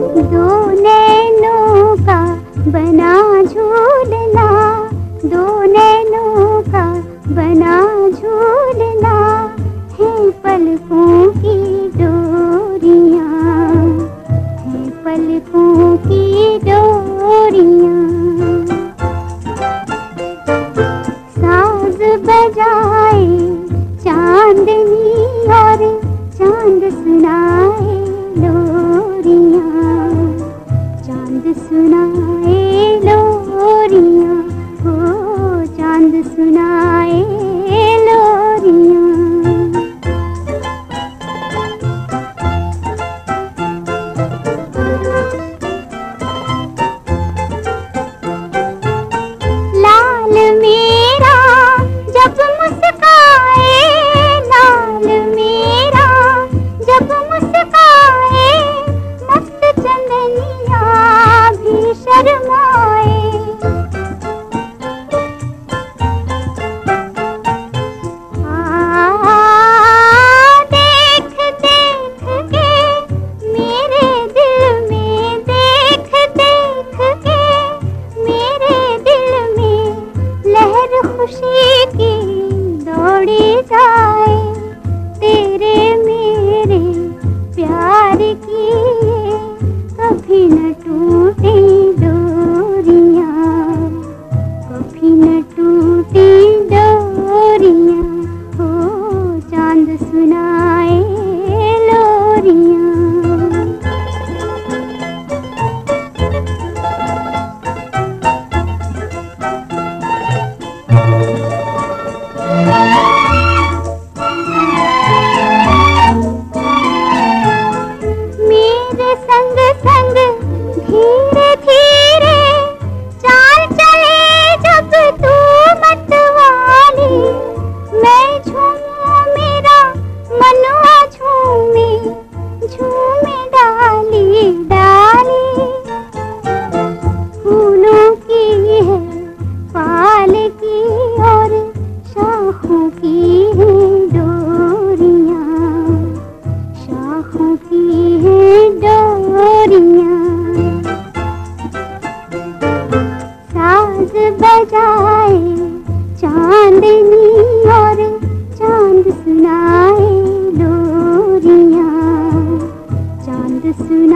दो नैनों का बना सुना। खुशी की दौड़ी जाए, तेरे मेरे प्यार की कभी न टूटे डोरिया, कभी न टूटे डोरिया, हो चाँद सुनाए झूमूं मेरा मनवा झूमे। झूमे this